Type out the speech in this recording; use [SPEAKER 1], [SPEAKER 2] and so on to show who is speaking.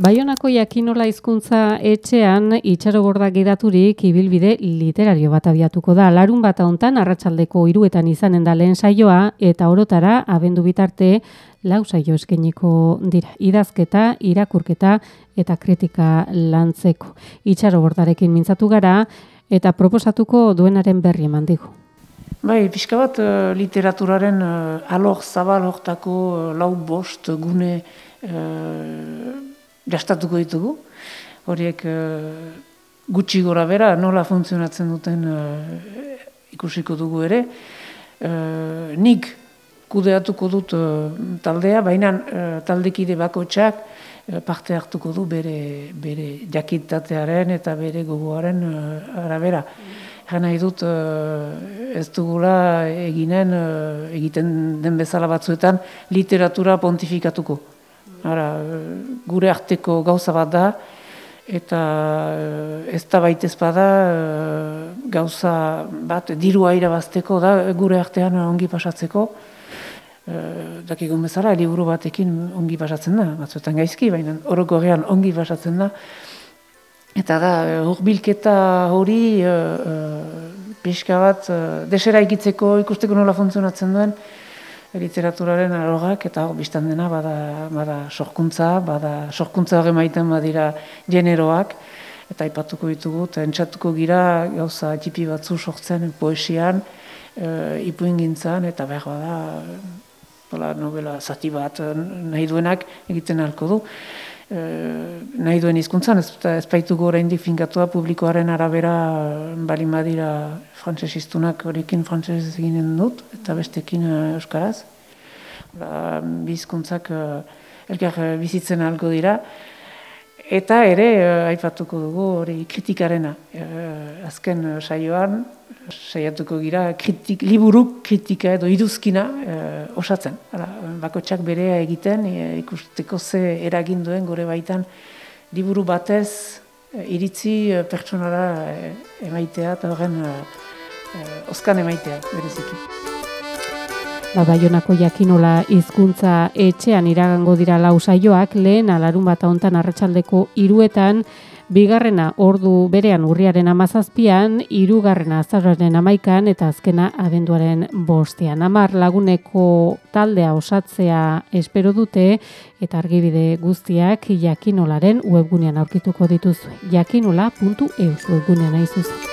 [SPEAKER 1] Baionako jakinola hizkuntza etxean itxarogorda gidaturik ibilbide literario bat abiatuko da. Larun bat hontan arratsaldeko hiruetan izanen da lehen saioa eta orotara abendu bitarte lau saio eskeniko dira. Idazketa, irakurketa eta kritika lantzeko. Itxarogordarekin mintzatu gara eta proposatuko duenaren berri eman digu.
[SPEAKER 2] Bai, pixka bat uh, literaturaren uh, alor zabal hortako uh, lau bost gune gastatuko ditugu. Horiek uh, gutxi gora bera, nola funtzionatzen duten uh, ikusiko dugu ere. Uh, nik kudeatuko dut taldea, baina taldekide bako txak parte hartuko du bere, bere jakintatearen eta bere gogoaren arabera. Gana nahi ez dugula eginen, egiten den bezala batzuetan literatura pontifikatuko. Ara, gure arteko gauza bat da, eta eh, ez da baitez bada eh, gauza bat dirua irabazteko da gure artean ongi pasatzeko. E, Dakigun bezala, liburu batekin ongi pasatzen da, batzuetan gaizki, baina orokorrean ongi pasatzen da. Eta da, urbilketa hori e, pixka bat desera ikitzeko ikusteko nola funtzionatzen duen, literaturaren arogak eta hor biztan dena bada, bada sorkuntza, bada sorkuntza hori maiten badira generoak eta aipatuko ditugu eta gira gauza tipi batzu sortzen poesian, e, ipuin gintzan eta behar bada hola, novela zati bat nahi duenak egiten halko du. E, nahi duen hizkuntzan ez, ez baitugu oraindik finkatua publikoaren arabera balin badira frantzesiztunak horikin frantzesez eginen dut, eta bestekin uh, euskaraz. Ba, uh, elkar bizitzen algo dira. Eta ere, aipatuko dugu hori kritikarena. Azken saioan, saiatuko gira, kritik, liburuk kritika edo iduzkina osatzen. Hala, bakotsak berea egiten, ikusteko ze eragin duen gore baitan, liburu batez, iritzi pertsonara emaitea eta horren oskan emaitea, bereziki.
[SPEAKER 1] Ba, baionako jakinola hizkuntza etxean iragango dira lausaioak lehen alarun bat hontan arratsaldeko hiruetan bigarrena ordu berean urriaren amazazpian, hirugarrena azararen amaikan eta azkena abenduaren bostean. Amar laguneko taldea osatzea espero dute eta argibide guztiak jakinolaren webgunean aurkituko dituzu. jakinola.eus webgunean aizuzen.